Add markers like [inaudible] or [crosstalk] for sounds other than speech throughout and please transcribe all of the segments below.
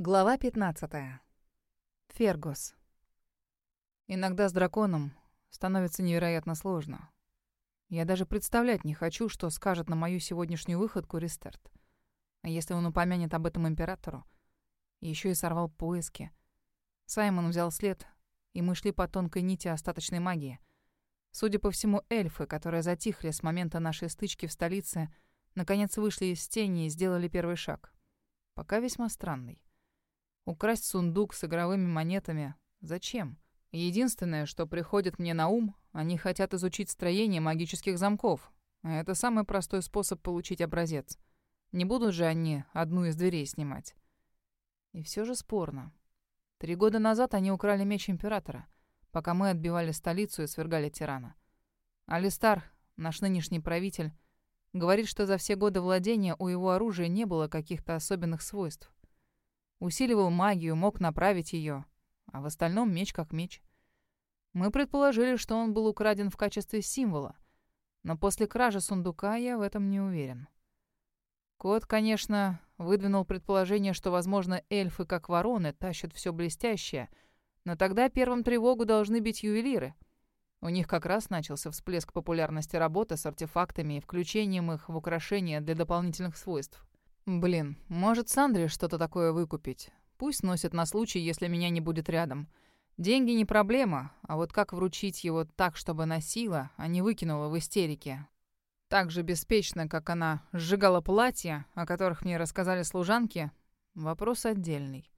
Глава 15. Фергус. Иногда с драконом становится невероятно сложно. Я даже представлять не хочу, что скажет на мою сегодняшнюю выходку Рестерт. А если он упомянет об этом императору? Еще и сорвал поиски. Саймон взял след, и мы шли по тонкой нити остаточной магии. Судя по всему, эльфы, которые затихли с момента нашей стычки в столице, наконец вышли из тени и сделали первый шаг. Пока весьма странный. Украсть сундук с игровыми монетами. Зачем? Единственное, что приходит мне на ум, они хотят изучить строение магических замков. это самый простой способ получить образец. Не будут же они одну из дверей снимать. И все же спорно. Три года назад они украли меч Императора, пока мы отбивали столицу и свергали тирана. Алистар, наш нынешний правитель, говорит, что за все годы владения у его оружия не было каких-то особенных свойств. Усиливал магию, мог направить ее, а в остальном меч как меч. Мы предположили, что он был украден в качестве символа, но после кражи сундука я в этом не уверен. Кот, конечно, выдвинул предположение, что, возможно, эльфы, как вороны, тащат все блестящее, но тогда первым тревогу должны бить ювелиры. У них как раз начался всплеск популярности работы с артефактами и включением их в украшения для дополнительных свойств. Блин, может Сандре что-то такое выкупить. Пусть носит на случай, если меня не будет рядом. Деньги не проблема, а вот как вручить его так, чтобы носила, а не выкинула в истерике. Так же беспечно, как она сжигала платья, о которых мне рассказали служанки, вопрос отдельный.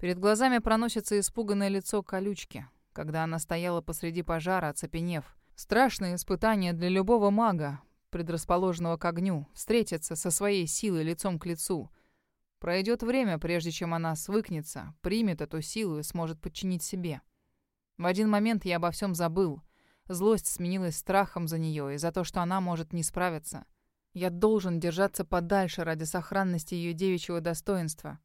Перед глазами проносится испуганное лицо колючки, когда она стояла посреди пожара, оцепенев. Страшное испытание для любого мага, предрасположенного к огню, встретиться со своей силой лицом к лицу. Пройдет время, прежде чем она свыкнется, примет эту силу и сможет подчинить себе. В один момент я обо всем забыл. Злость сменилась страхом за нее и за то, что она может не справиться. Я должен держаться подальше ради сохранности ее девичьего достоинства.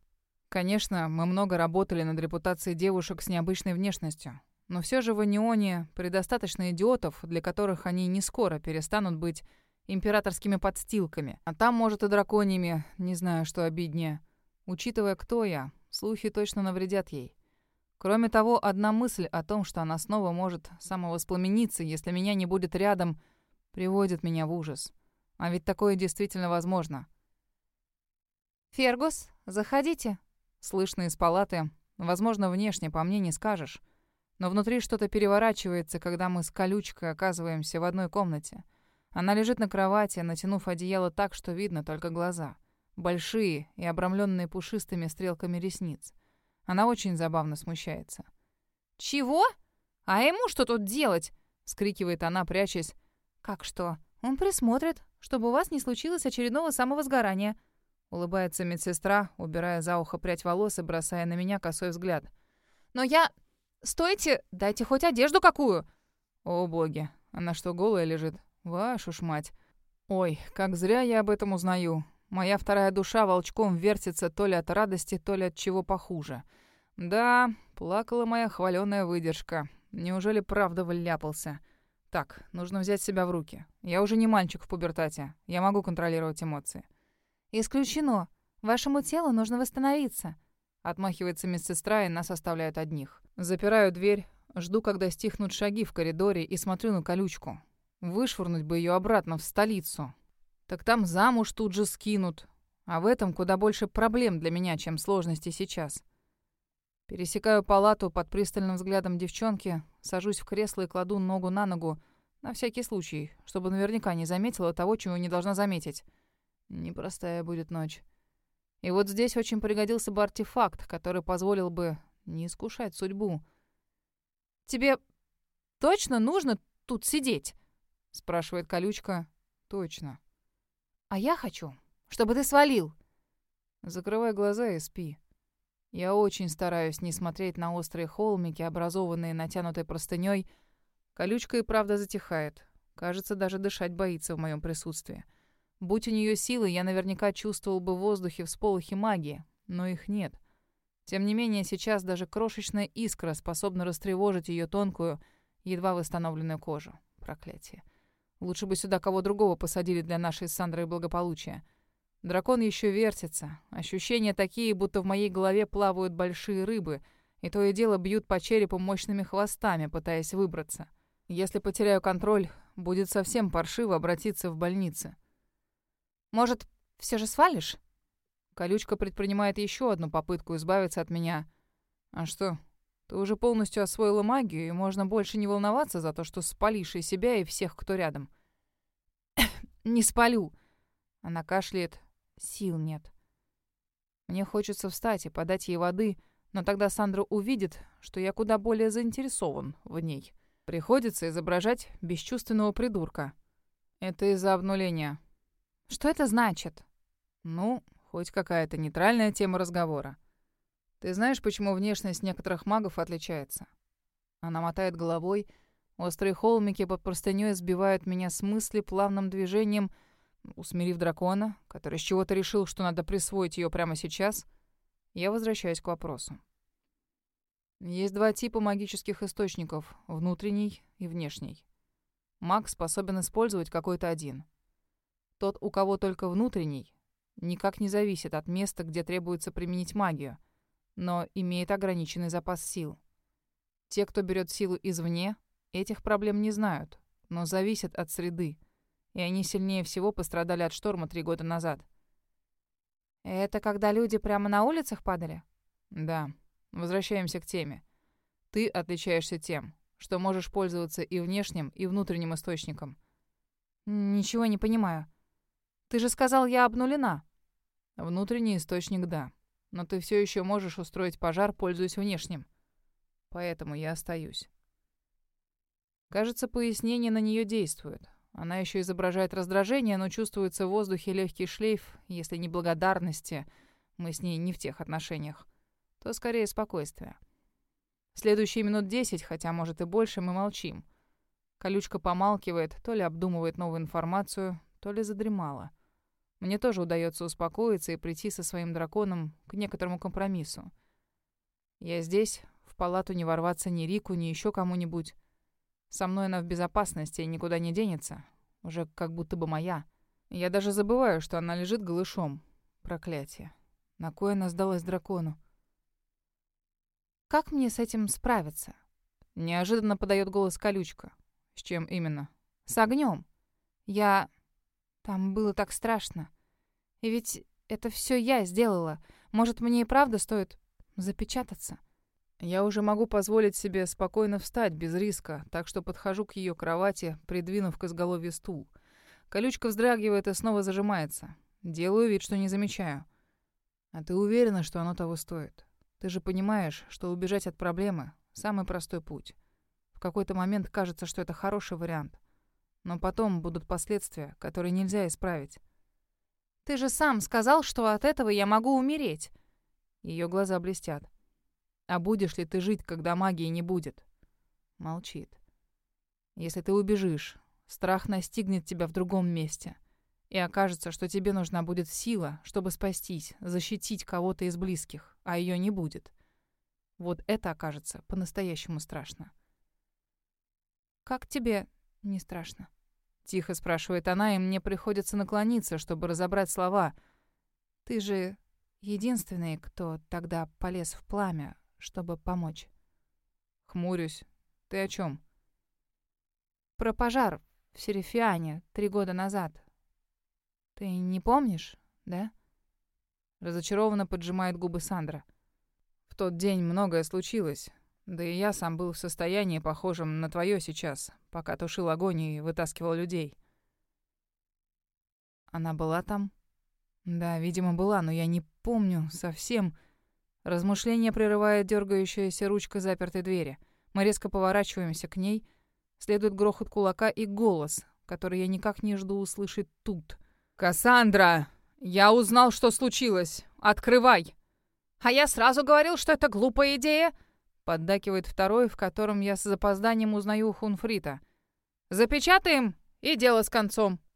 Конечно, мы много работали над репутацией девушек с необычной внешностью. Но все же в Анионе предостаточно идиотов, для которых они не скоро перестанут быть императорскими подстилками. А там, может, и драконьями, не знаю, что обиднее. Учитывая, кто я, слухи точно навредят ей. Кроме того, одна мысль о том, что она снова может самовоспламениться, если меня не будет рядом, приводит меня в ужас. А ведь такое действительно возможно. «Фергус, заходите», — слышно из палаты. Возможно, внешне по мне не скажешь. Но внутри что-то переворачивается, когда мы с колючкой оказываемся в одной комнате. Она лежит на кровати, натянув одеяло так, что видно только глаза. Большие и обрамленные пушистыми стрелками ресниц. Она очень забавно смущается. «Чего? А ему что тут делать?» — вскрикивает она, прячась. «Как что? Он присмотрит, чтобы у вас не случилось очередного самовозгорания». Улыбается медсестра, убирая за ухо прядь волос и бросая на меня косой взгляд. «Но я... Стойте, дайте хоть одежду какую!» «О боги, она что, голая лежит? Вашу ж мать. Ой, как зря я об этом узнаю. Моя вторая душа волчком вертится то ли от радости, то ли от чего похуже. Да, плакала моя хваленая выдержка. Неужели правда вляпался? Так, нужно взять себя в руки. Я уже не мальчик в пубертате. Я могу контролировать эмоции. Исключено. Вашему телу нужно восстановиться. Отмахивается медсестра, и нас оставляют одних. Запираю дверь, жду, когда стихнут шаги в коридоре, и смотрю на колючку. Вышвырнуть бы ее обратно в столицу. Так там замуж тут же скинут. А в этом куда больше проблем для меня, чем сложностей сейчас. Пересекаю палату под пристальным взглядом девчонки, сажусь в кресло и кладу ногу на ногу, на всякий случай, чтобы наверняка не заметила того, чего не должна заметить. Непростая будет ночь. И вот здесь очень пригодился бы артефакт, который позволил бы не искушать судьбу. «Тебе точно нужно тут сидеть?» Спрашивает колючка. Точно. А я хочу, чтобы ты свалил. Закрывай глаза и спи. Я очень стараюсь не смотреть на острые холмики, образованные натянутой простыней. Колючка и правда затихает. Кажется, даже дышать боится в моем присутствии. Будь у нее силы, я наверняка чувствовал бы в воздухе всполохи магии, но их нет. Тем не менее, сейчас даже крошечная искра способна растревожить ее тонкую, едва восстановленную кожу. Проклятие. Лучше бы сюда кого другого посадили для нашей с Сандрой благополучия. Дракон еще вертится. Ощущения такие, будто в моей голове плавают большие рыбы, и то и дело бьют по черепу мощными хвостами, пытаясь выбраться. Если потеряю контроль, будет совсем паршиво обратиться в больнице. «Может, все же свалишь?» Колючка предпринимает еще одну попытку избавиться от меня. «А что, ты уже полностью освоила магию, и можно больше не волноваться за то, что спалишь и себя, и всех, кто рядом». [coughs] «Не спалю!» Она кашляет. Сил нет. Мне хочется встать и подать ей воды, но тогда Сандра увидит, что я куда более заинтересован в ней. Приходится изображать бесчувственного придурка. Это из-за обнуления. Что это значит? Ну, хоть какая-то нейтральная тема разговора. Ты знаешь, почему внешность некоторых магов отличается? Она мотает головой. Острые холмики под простынёй сбивают меня с мысли плавным движением — Усмирив дракона, который с чего-то решил, что надо присвоить ее прямо сейчас, я возвращаюсь к вопросу. Есть два типа магических источников — внутренний и внешний. Маг способен использовать какой-то один. Тот, у кого только внутренний, никак не зависит от места, где требуется применить магию, но имеет ограниченный запас сил. Те, кто берет силу извне, этих проблем не знают, но зависят от среды — и они сильнее всего пострадали от шторма три года назад. Это когда люди прямо на улицах падали? Да. Возвращаемся к теме. Ты отличаешься тем, что можешь пользоваться и внешним, и внутренним источником. Ничего не понимаю. Ты же сказал, я обнулена. Внутренний источник — да. Но ты все еще можешь устроить пожар, пользуясь внешним. Поэтому я остаюсь. Кажется, пояснение на нее действует. Она еще изображает раздражение, но чувствуется в воздухе легкий шлейф, если не благодарности, мы с ней не в тех отношениях, то скорее спокойствие. Следующие минут десять, хотя, может, и больше, мы молчим. Колючка помалкивает, то ли обдумывает новую информацию, то ли задремала. Мне тоже удается успокоиться и прийти со своим драконом к некоторому компромиссу. Я здесь, в палату не ворваться ни Рику, ни еще кому-нибудь. Со мной она в безопасности и никуда не денется. Уже как будто бы моя. Я даже забываю, что она лежит голышом. Проклятие. На кое она сдалась дракону? Как мне с этим справиться? Неожиданно подает голос колючка. С чем именно? С огнем. Я... Там было так страшно. И ведь это все я сделала. Может, мне и правда стоит запечататься? Я уже могу позволить себе спокойно встать без риска, так что подхожу к ее кровати, придвинув к изголовью стул. Колючка вздрагивает и снова зажимается. Делаю вид, что не замечаю. А ты уверена, что оно того стоит? Ты же понимаешь, что убежать от проблемы — самый простой путь. В какой-то момент кажется, что это хороший вариант. Но потом будут последствия, которые нельзя исправить. Ты же сам сказал, что от этого я могу умереть. Ее глаза блестят. А будешь ли ты жить, когда магии не будет? Молчит. Если ты убежишь, страх настигнет тебя в другом месте. И окажется, что тебе нужна будет сила, чтобы спастись, защитить кого-то из близких, а ее не будет. Вот это окажется по-настоящему страшно. «Как тебе не страшно?» Тихо спрашивает она, и мне приходится наклониться, чтобы разобрать слова. «Ты же единственный, кто тогда полез в пламя, чтобы помочь. Хмурюсь. Ты о чем? Про пожар в Серифиане три года назад. Ты не помнишь, да? Разочарованно поджимает губы Сандра. В тот день многое случилось. Да и я сам был в состоянии, похожем на твое сейчас, пока тушил огонь и вытаскивал людей. Она была там? Да, видимо, была, но я не помню совсем... Размышление прерывает дергающаяся ручка запертой двери. Мы резко поворачиваемся к ней. Следует грохот кулака и голос, который я никак не жду услышать тут. «Кассандра! Я узнал, что случилось! Открывай!» «А я сразу говорил, что это глупая идея!» Поддакивает второй, в котором я с запозданием узнаю Хунфрита. «Запечатаем, и дело с концом!»